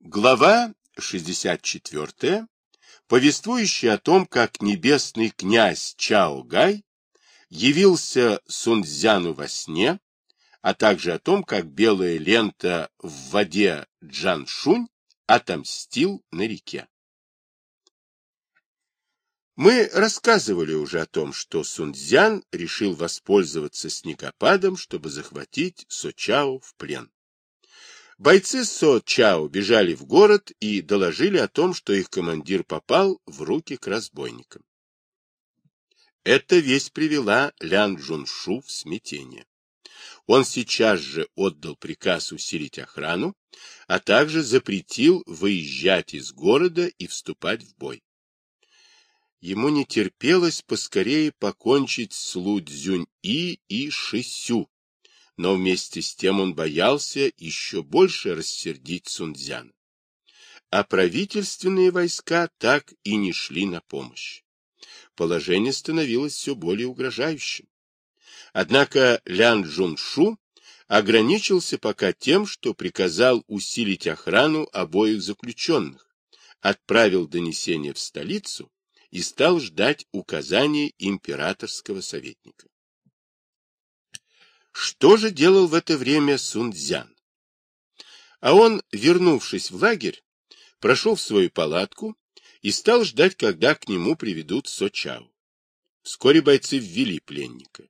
Глава 64, повествующая о том, как небесный князь Чао Гай явился Сунцзяну во сне, а также о том, как белая лента в воде Джаншунь отомстил на реке. Мы рассказывали уже о том, что Сунцзян решил воспользоваться снегопадом, чтобы захватить Сочао в плен. Бойцы Со Чао бежали в город и доложили о том, что их командир попал в руки к разбойникам. Эта весть привела Лян Джуншу в смятение. Он сейчас же отдал приказ усилить охрану, а также запретил выезжать из города и вступать в бой. Ему не терпелось поскорее покончить с Лу Цзюнь-И и Шисю, но вместе с тем он боялся еще больше рассердить Сунцзяна. А правительственные войска так и не шли на помощь. Положение становилось все более угрожающим. Однако Лян Джуншу ограничился пока тем, что приказал усилить охрану обоих заключенных, отправил донесение в столицу и стал ждать указаний императорского советника. Что же делал в это время Сунцзян? А он, вернувшись в лагерь, прошел в свою палатку и стал ждать, когда к нему приведут Сочао. Вскоре бойцы ввели пленника.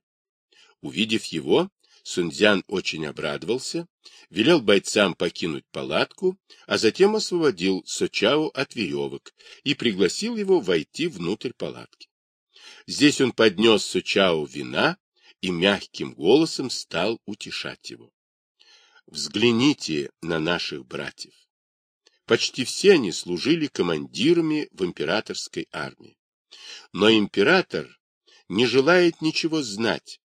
Увидев его, Сунцзян очень обрадовался, велел бойцам покинуть палатку, а затем освободил Сочао от веревок и пригласил его войти внутрь палатки. Здесь он поднес Сочао вина и мягким голосом стал утешать его. Взгляните на наших братьев. Почти все они служили командирами в императорской армии. Но император не желает ничего знать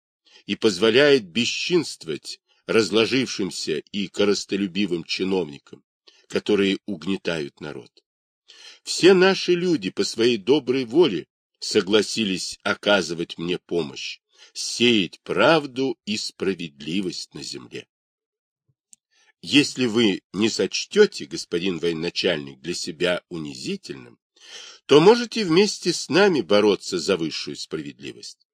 и позволяет бесчинствовать разложившимся и коростолюбивым чиновникам, которые угнетают народ. Все наши люди по своей доброй воле согласились оказывать мне помощь, сеять правду и справедливость на земле. Если вы не сочтете, господин военачальник, для себя унизительным, то можете вместе с нами бороться за высшую справедливость.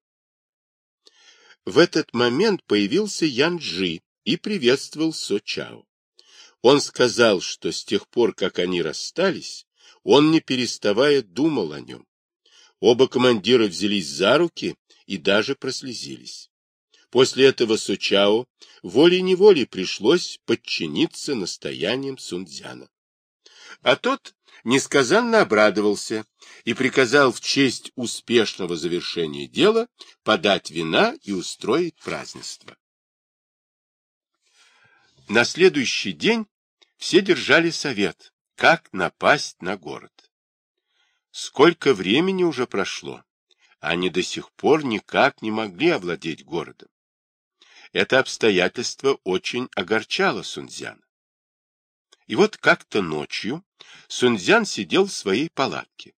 В этот момент появился Янджи и приветствовал Со Чао. Он сказал, что с тех пор, как они расстались, он, не переставая, думал о нем. Оба командира взялись за руки и даже прослезились. После этого Сучао волей-неволей пришлось подчиниться настояниям Сунцзяна. А тот несказанно обрадовался и приказал в честь успешного завершения дела подать вина и устроить празднество. На следующий день все держали совет, как напасть на город. Сколько времени уже прошло, они до сих пор никак не могли овладеть городом. Это обстоятельство очень огорчало Сунцзяна. И вот как-то ночью Сунцзян сидел в своей палатке.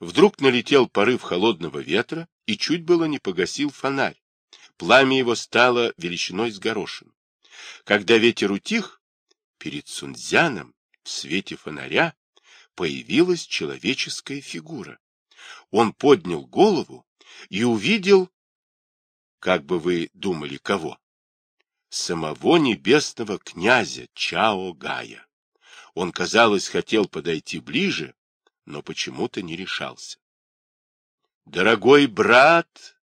Вдруг налетел порыв холодного ветра и чуть было не погасил фонарь. Пламя его стало величиной с горошину. Когда ветер утих, перед Сунцзяном в свете фонаря появилась человеческая фигура. Он поднял голову и увидел, как бы вы думали, кого? Самого небесного князя Чао Гая. Он, казалось, хотел подойти ближе, но почему-то не решался. — Дорогой брат,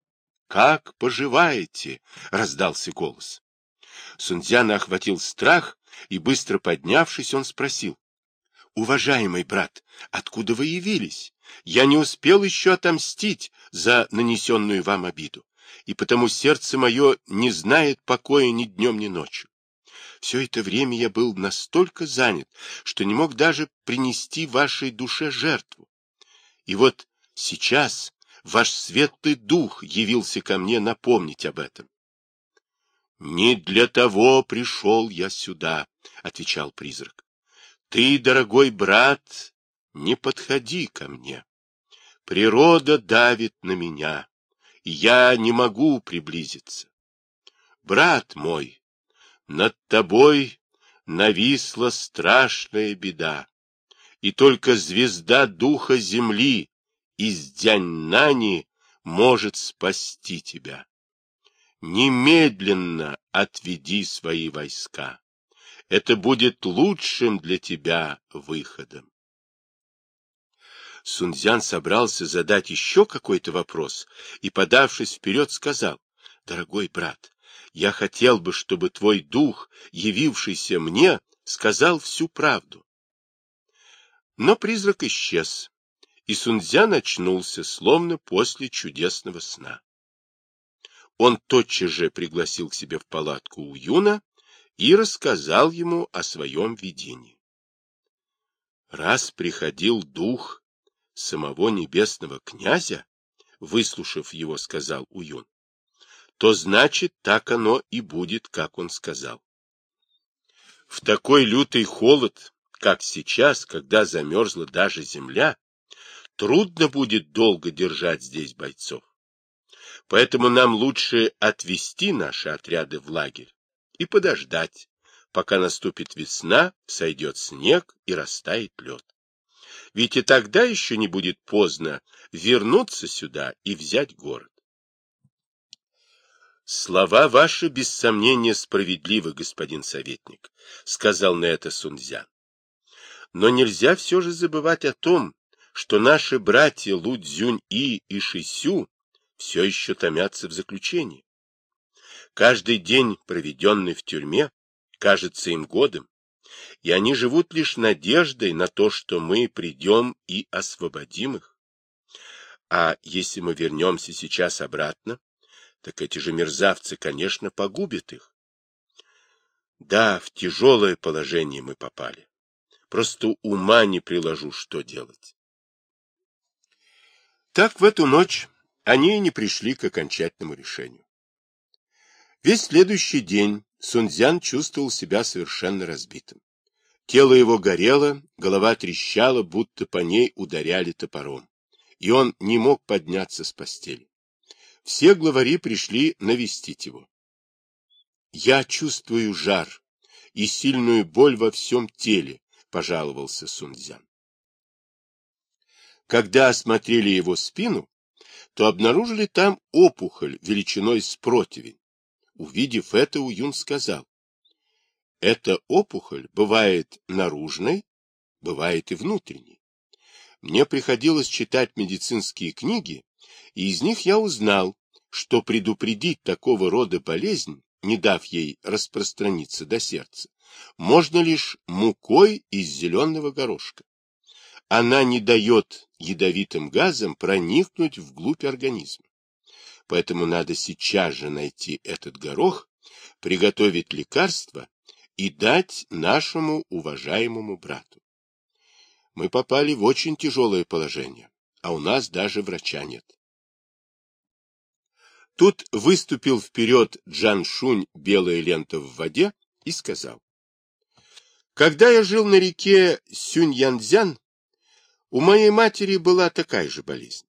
как поживаете? — раздался голос. Сунцзяна охватил страх, и, быстро поднявшись, он спросил. — Уважаемый брат, откуда вы явились? Я не успел еще отомстить за нанесенную вам обиду, и потому сердце мое не знает покоя ни днем, ни ночью. Все это время я был настолько занят, что не мог даже принести вашей душе жертву. И вот сейчас ваш светлый дух явился ко мне напомнить об этом. — Не для того пришел я сюда, — отвечал призрак. — Ты, дорогой брат, не подходи ко мне. Природа давит на меня, и я не могу приблизиться. Брат мой, над тобой нависла страшная беда, и только звезда духа земли из Дяньнани может спасти тебя. Немедленно отведи свои войска. Это будет лучшим для тебя выходом. Сунцзян собрался задать еще какой-то вопрос и, подавшись вперед, сказал, «Дорогой брат, я хотел бы, чтобы твой дух, явившийся мне, сказал всю правду». Но призрак исчез, и Сунцзян очнулся, словно после чудесного сна. Он тотчас же пригласил к себе в палатку у Юна и рассказал ему о своем видении. Раз приходил дух самого небесного князя, выслушав его, сказал Уюн, то значит, так оно и будет, как он сказал. В такой лютый холод, как сейчас, когда замерзла даже земля, трудно будет долго держать здесь бойцов. Поэтому нам лучше отвести наши отряды в лагерь и подождать, пока наступит весна, сойдет снег и растает лед. Ведь и тогда еще не будет поздно вернуться сюда и взять город. Слова ваши, без сомнения, справедливы, господин советник, сказал на это Сунцзян. Но нельзя все же забывать о том, что наши братья Лудзюнь-И и Шисю все еще томятся в заключении. Каждый день, проведенный в тюрьме, кажется им годом, и они живут лишь надеждой на то, что мы придем и освободим их. А если мы вернемся сейчас обратно, так эти же мерзавцы, конечно, погубят их. Да, в тяжелое положение мы попали. Просто ума не приложу, что делать. Так в эту ночь они и не пришли к окончательному решению. Весь следующий день Сунцзян чувствовал себя совершенно разбитым. Тело его горело, голова трещала, будто по ней ударяли топором, и он не мог подняться с постели. Все главари пришли навестить его. «Я чувствую жар и сильную боль во всем теле», — пожаловался Сунцзян. Когда осмотрели его спину, то обнаружили там опухоль величиной с противень. Увидев это, Уюн сказал, эта опухоль бывает наружной, бывает и внутренней. Мне приходилось читать медицинские книги, и из них я узнал, что предупредить такого рода болезнь, не дав ей распространиться до сердца, можно лишь мукой из зеленого горошка. Она не дает ядовитым газам проникнуть вглубь организма. Поэтому надо сейчас же найти этот горох, приготовить лекарство и дать нашему уважаемому брату. Мы попали в очень тяжелое положение, а у нас даже врача нет. Тут выступил вперед Джан Шунь, белая лента в воде, и сказал. Когда я жил на реке Сюньянцзян, у моей матери была такая же болезнь.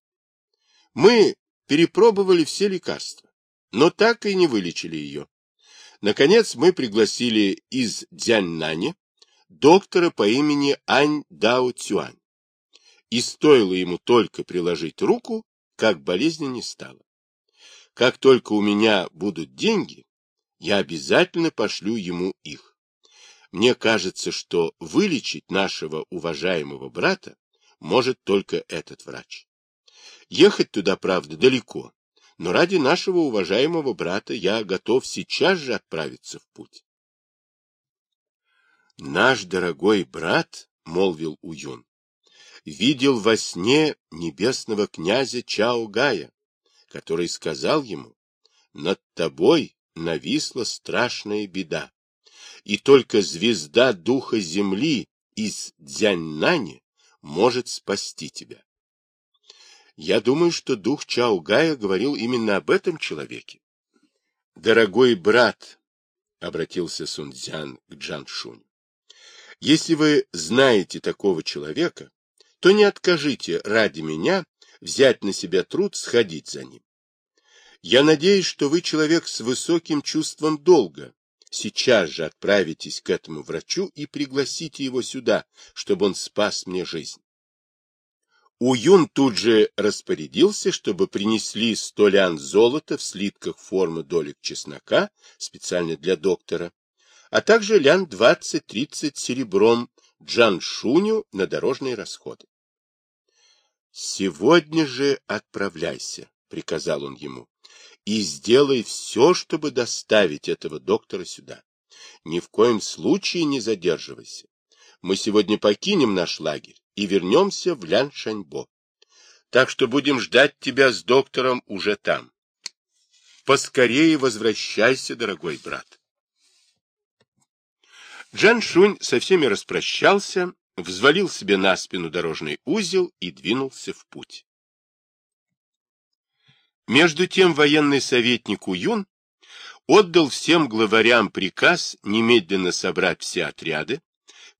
Мы перепробовали все лекарства, но так и не вылечили ее. Наконец мы пригласили из Дзяньнани доктора по имени Ань Дао Цюань. И стоило ему только приложить руку, как болезни не стало. Как только у меня будут деньги, я обязательно пошлю ему их. Мне кажется, что вылечить нашего уважаемого брата может только этот врач. Ехать туда, правда, далеко, но ради нашего уважаемого брата я готов сейчас же отправиться в путь. Наш дорогой брат, — молвил Уюн, — видел во сне небесного князя Чао Гая, который сказал ему, над тобой нависла страшная беда, и только звезда духа земли из Дзяньнани может спасти тебя. Я думаю, что дух Чао Гая говорил именно об этом человеке. Дорогой брат, — обратился Сунцзян к Джаншунь, — если вы знаете такого человека, то не откажите ради меня взять на себя труд сходить за ним. Я надеюсь, что вы человек с высоким чувством долга, сейчас же отправитесь к этому врачу и пригласите его сюда, чтобы он спас мне жизнь. Уюн тут же распорядился, чтобы принесли сто лян золота в слитках формы долек чеснока, специально для доктора, а также лян 20-30 серебром Джан Шуню на дорожные расходы. «Сегодня же отправляйся», — приказал он ему, — «и сделай все, чтобы доставить этого доктора сюда. Ни в коем случае не задерживайся. Мы сегодня покинем наш лагерь и вернемся в Ляншаньбо. Так что будем ждать тебя с доктором уже там. Поскорее возвращайся, дорогой брат. Джан Шунь со всеми распрощался, взвалил себе на спину дорожный узел и двинулся в путь. Между тем военный советник Уюн отдал всем главарям приказ немедленно собрать все отряды,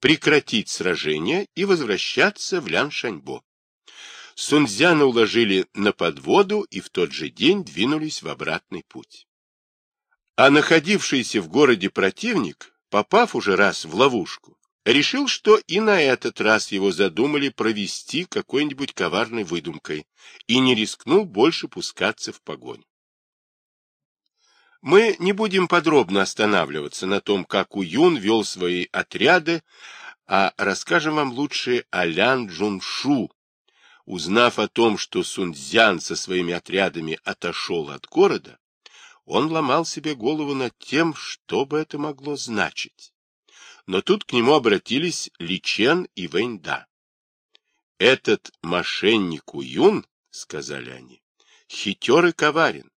прекратить сражение и возвращаться в Ляншаньбо. Сунцзяна уложили на подводу и в тот же день двинулись в обратный путь. А находившийся в городе противник, попав уже раз в ловушку, решил, что и на этот раз его задумали провести какой-нибудь коварной выдумкой и не рискнул больше пускаться в погоню. Мы не будем подробно останавливаться на том, как Уюн вел свои отряды, а расскажем вам лучше о Лян Джуншу. Узнав о том, что Сунцзян со своими отрядами отошел от города, он ломал себе голову над тем, что бы это могло значить. Но тут к нему обратились Личен и Вэньда. «Этот мошенник Уюн, — сказали они, — хитер и коварен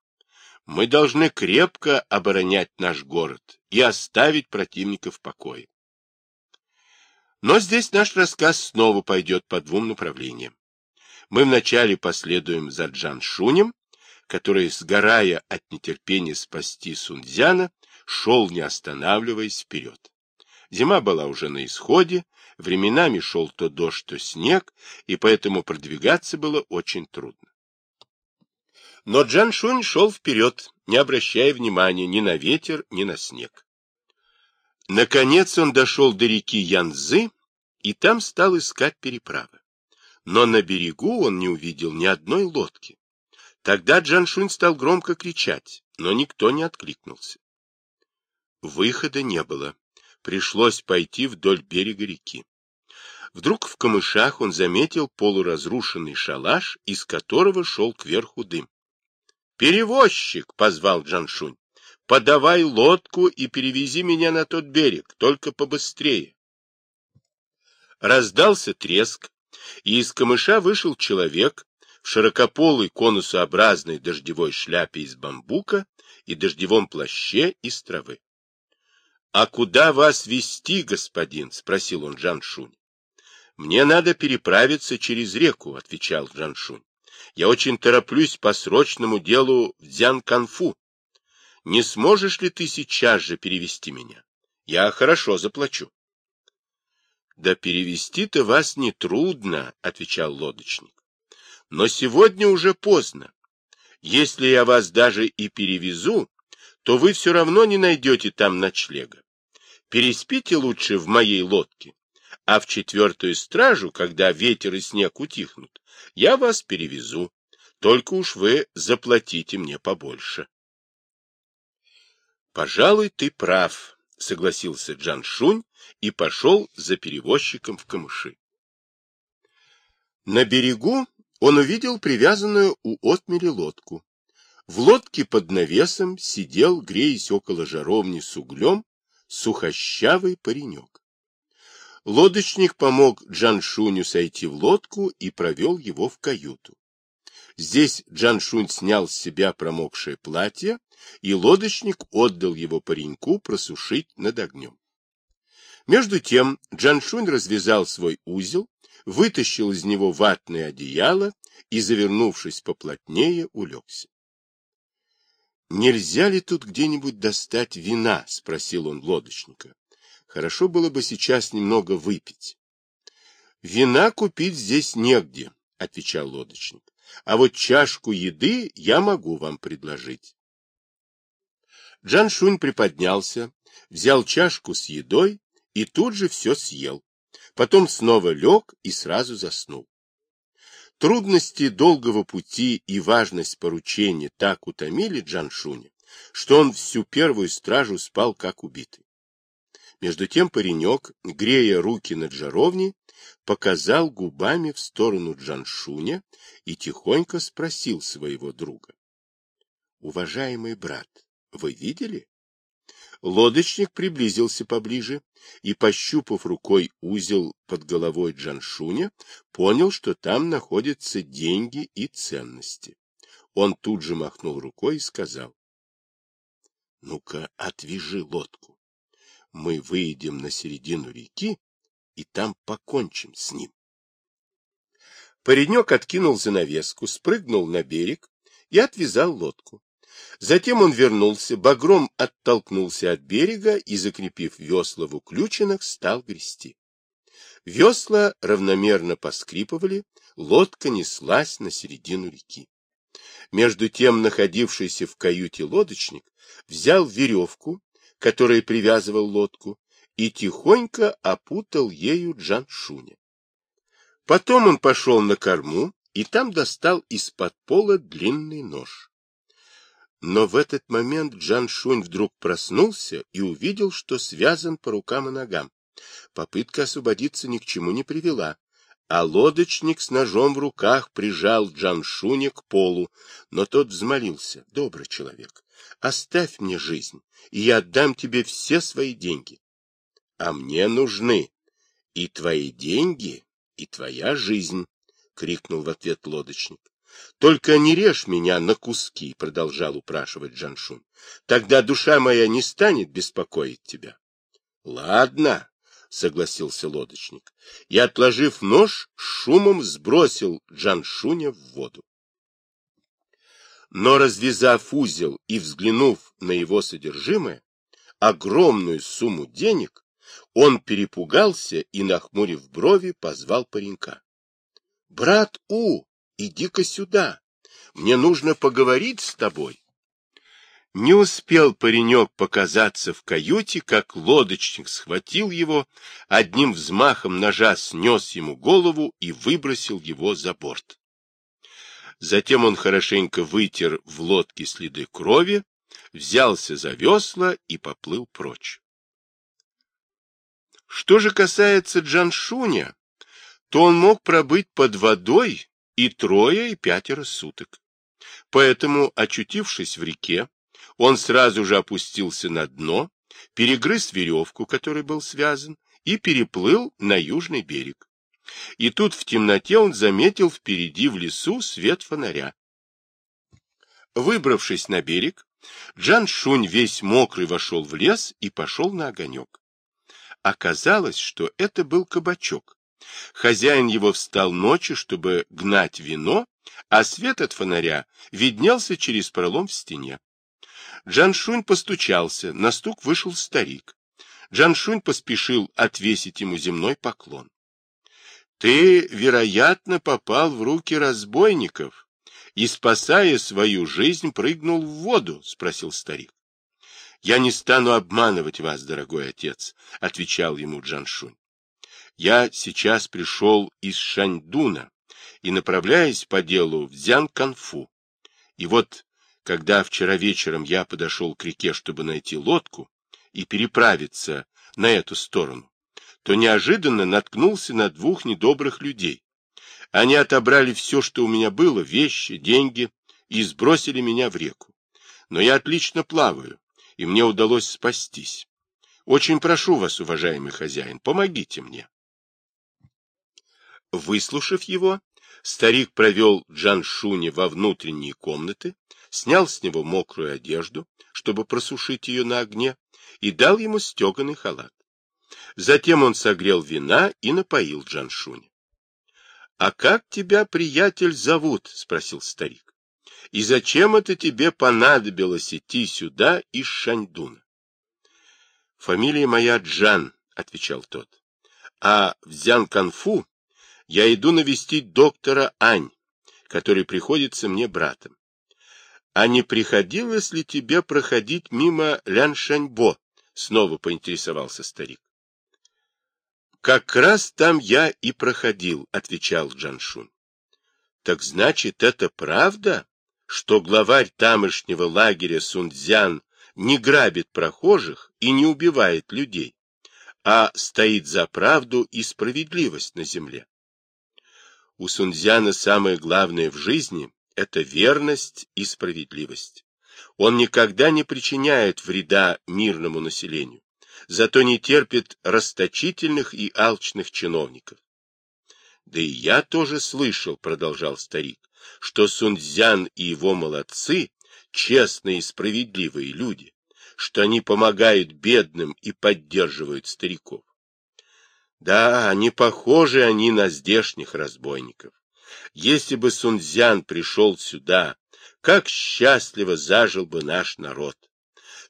мы должны крепко оборонять наш город и оставить противника в покое. Но здесь наш рассказ снова пойдет по двум направлениям. Мы вначале последуем за Джан Шунем, который, сгорая от нетерпения спасти Сунцзяна, шел, не останавливаясь, вперед. Зима была уже на исходе, временами шел то дождь, то снег, и поэтому продвигаться было очень трудно. Но Джан Шунь шел вперед, не обращая внимания ни на ветер, ни на снег. Наконец он дошел до реки Янзы и там стал искать переправы. Но на берегу он не увидел ни одной лодки. Тогда Джан Шунь стал громко кричать, но никто не откликнулся. Выхода не было. Пришлось пойти вдоль берега реки. Вдруг в камышах он заметил полуразрушенный шалаш, из которого шел кверху дым. «Перевозчик!» — позвал Джаншунь. «Подавай лодку и перевези меня на тот берег, только побыстрее». Раздался треск, и из камыша вышел человек в широкополой конусообразной дождевой шляпе из бамбука и дождевом плаще из травы. — А куда вас вести, господин? — спросил он Джаншунь. — Мне надо переправиться через реку, — отвечал Джаншунь. Я очень тороплюсь по срочному делу в Дзян-Канфу. Не сможешь ли ты сейчас же перевести меня? Я хорошо заплачу. — Да перевести-то вас не трудно, — отвечал лодочник. — Но сегодня уже поздно. Если я вас даже и перевезу, то вы все равно не найдете там ночлега. Переспите лучше в моей лодке, а в четвертую стражу, когда ветер и снег утихнут, я вас перевезу. Только уж вы заплатите мне побольше. Пожалуй, ты прав, согласился Джан Шунь и пошел за перевозчиком в камыши. На берегу он увидел привязанную у отмели лодку. В лодке под навесом сидел, греясь около жаровни с углем, сухощавый паренек. Лодочник помог Джаншуню сойти в лодку и провел его в каюту. Здесь Джаншунь снял с себя промокшее платье, и лодочник отдал его пареньку просушить над огнем. Между тем Джаншунь развязал свой узел, вытащил из него ватное одеяло и, завернувшись поплотнее, улегся. «Нельзя ли тут где-нибудь достать вина?» — спросил он лодочника. Хорошо было бы сейчас немного выпить. — Вина купить здесь негде, — отвечал лодочник. — А вот чашку еды я могу вам предложить. Джан Шунь приподнялся, взял чашку с едой и тут же все съел. Потом снова лег и сразу заснул. Трудности долгого пути и важность поручения так утомили Джаншуня, что он всю первую стражу спал как убитый. Между тем паренек, грея руки над жаровней, показал губами в сторону Джаншуня и тихонько спросил своего друга. — Уважаемый брат, вы видели? Лодочник приблизился поближе и, пощупав рукой узел под головой Джаншуня, понял, что там находятся деньги и ценности. Он тут же махнул рукой и сказал, — Ну-ка, отвяжи лодку. Мы выйдем на середину реки и там покончим с ним. Паренек откинул занавеску, спрыгнул на берег и отвязал лодку. Затем он вернулся, багром оттолкнулся от берега и, закрепив весла в уключенных, стал грести. Весла равномерно поскрипывали, лодка неслась на середину реки. Между тем находившийся в каюте лодочник взял веревку, которая привязывал лодку, и тихонько опутал ею Джаншуня. Потом он пошел на корму и там достал из-под пола длинный нож. Но в этот момент Джан Шунь вдруг проснулся и увидел, что связан по рукам и ногам. Попытка освободиться ни к чему не привела, а лодочник с ножом в руках прижал Джан Шуня к полу, но тот взмолился. — Добрый человек, оставь мне жизнь, и я отдам тебе все свои деньги. — А мне нужны и твои деньги, и твоя жизнь, — крикнул в ответ лодочник. — Только не режь меня на куски, — продолжал упрашивать Джаншун. — Тогда душа моя не станет беспокоить тебя. — Ладно, — согласился лодочник, и, отложив нож, шумом сбросил Джаншуня в воду. Но, развязав узел и взглянув на его содержимое, огромную сумму денег, он перепугался и, нахмурив брови, позвал паренька. — Брат У, иди-ка сюда, мне нужно поговорить с тобой. Не успел паренек показаться в каюте, как лодочник схватил его, одним взмахом ножа снес ему голову и выбросил его за борт. Затем он хорошенько вытер в лодке следы крови, взялся за весла и поплыл прочь. Что же касается Джаншуня, то он мог пробыть под водой и трое, и пятеро суток. Поэтому, очутившись в реке, он сразу же опустился на дно, перегрыз веревку, которой был связан, и переплыл на южный берег. И тут в темноте он заметил впереди в лесу свет фонаря. Выбравшись на берег, Джан Шунь весь мокрый вошел в лес и пошел на огонек. Оказалось, что это был кабачок, Хозяин его встал ночью, чтобы гнать вино, а свет от фонаря виднелся через пролом в стене. Джаншунь постучался, на стук вышел старик. Джаншунь поспешил отвесить ему земной поклон. — Ты, вероятно, попал в руки разбойников и, спасая свою жизнь, прыгнул в воду? — спросил старик. — Я не стану обманывать вас, дорогой отец, — отвечал ему Джаншунь. Я сейчас пришел из Шаньдуна и направляюсь по делу в Дзян-Канфу. И вот, когда вчера вечером я подошел к реке, чтобы найти лодку и переправиться на эту сторону, то неожиданно наткнулся на двух недобрых людей. Они отобрали все, что у меня было, вещи, деньги, и сбросили меня в реку. Но я отлично плаваю, и мне удалось спастись. Очень прошу вас, уважаемый хозяин, помогите мне. Выслушав его, старик провел Джаншуни во внутренние комнаты, снял с него мокрую одежду, чтобы просушить ее на огне, и дал ему стеганый халат. Затем он согрел вина и напоил Джаншуни. — А как тебя, приятель, зовут? — спросил старик. — И зачем это тебе понадобилось идти сюда из Шаньдуна? — Фамилия моя Джан, — отвечал тот. — А в Зянканфу я иду навестить доктора Ань, который приходится мне братом. А не приходилось ли тебе проходить мимо Ляншаньбо, — снова поинтересовался старик. «Как раз там я и проходил», — отвечал Джаншун. «Так значит, это правда, что главарь тамошнего лагеря Сунцзян не грабит прохожих и не убивает людей, а стоит за правду и справедливость на земле?» У Сунцзяна самое главное в жизни — это верность и справедливость. Он никогда не причиняет вреда мирному населению, зато не терпит расточительных и алчных чиновников. Да и я тоже слышал, продолжал старик, что Сунцзян и его молодцы честные и справедливые люди, что они помогают бедным и поддерживают стариков. Да, не похожи они на здешних разбойников. Если бы Сунцзян пришел сюда, как счастливо зажил бы наш народ.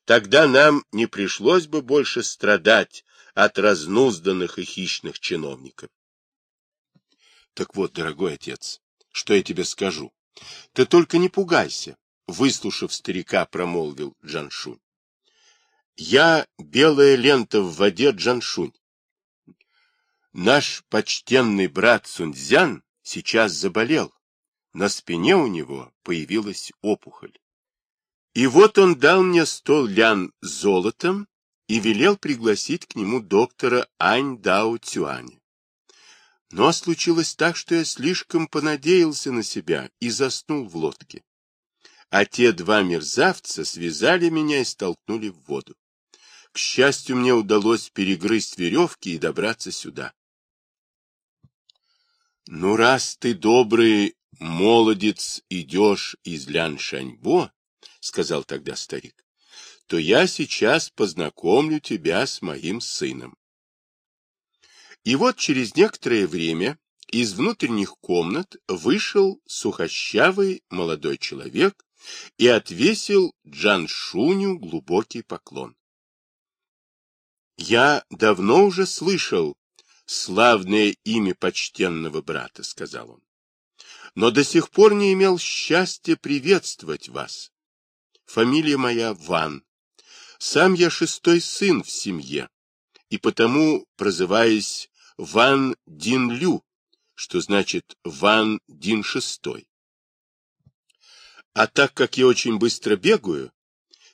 Тогда нам не пришлось бы больше страдать от разнузданных и хищных чиновников. Так вот, дорогой отец, что я тебе скажу. Ты только не пугайся, выслушав старика, промолвил Джаншунь. Я белая лента в воде Джаншунь. Наш почтенный брат Сунцзян сейчас заболел. На спине у него появилась опухоль. И вот он дал мне сто лян золотом и велел пригласить к нему доктора Ань Дао Цюаня. Но случилось так, что я слишком понадеялся на себя и заснул в лодке. А те два мерзавца связали меня и столкнули в воду. К счастью, мне удалось перегрызть веревки и добраться сюда. Ну, раз ты добрый молодец идешь из Ляншаньбо, — сказал тогда старик, — то я сейчас познакомлю тебя с моим сыном. И вот через некоторое время из внутренних комнат вышел сухощавый молодой человек и отвесил Джаншуню глубокий поклон. Я давно уже слышал славное имя почтенного брата, — сказал он, — но до сих пор не имел счастья приветствовать вас. Фамилия моя Ван. Сам я шестой сын в семье, и потому прозываюсь Ван Дин Лю, что значит Ван Дин Шестой. А так как я очень быстро бегаю,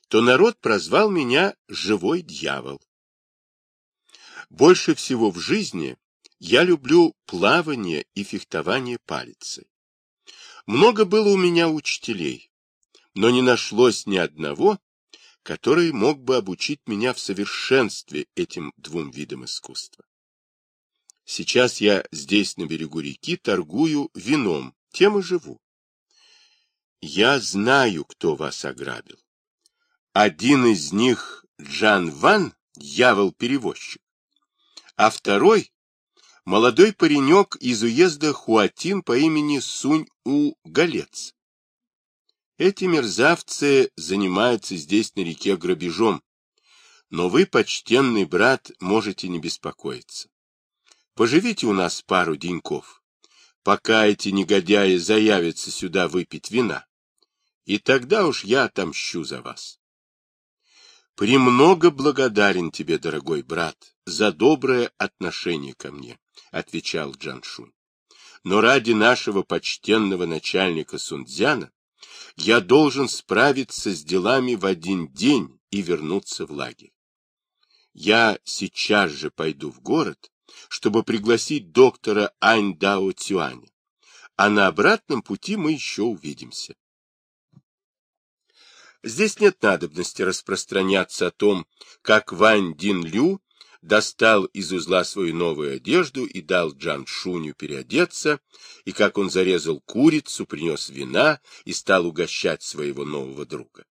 то народ прозвал меня Живой Дьявол. Больше всего в жизни я люблю плавание и фехтование палицей. Много было у меня учителей, но не нашлось ни одного, который мог бы обучить меня в совершенстве этим двум видам искусства. Сейчас я здесь, на берегу реки, торгую вином, тем и живу. Я знаю, кто вас ограбил. Один из них Джан Ван, дьявол-перевозчик, а второй — молодой паренек из уезда Хуатин по имени Сунь-У-Галец. Эти мерзавцы занимаются здесь на реке грабежом, но вы, почтенный брат, можете не беспокоиться. Поживите у нас пару деньков, пока эти негодяи заявятся сюда выпить вина, и тогда уж я отомщу за вас. «Премного благодарен тебе, дорогой брат, за доброе отношение ко мне», — отвечал Джаншунь. «Но ради нашего почтенного начальника Сунцзяна я должен справиться с делами в один день и вернуться в лагерь. Я сейчас же пойду в город, чтобы пригласить доктора Ань Дао Цюаня, а на обратном пути мы еще увидимся. Здесь нет надобности распространяться о том, как Вань Дин Лю достал из узла свою новую одежду и дал Джан Шуню переодеться, и как он зарезал курицу, принес вина и стал угощать своего нового друга.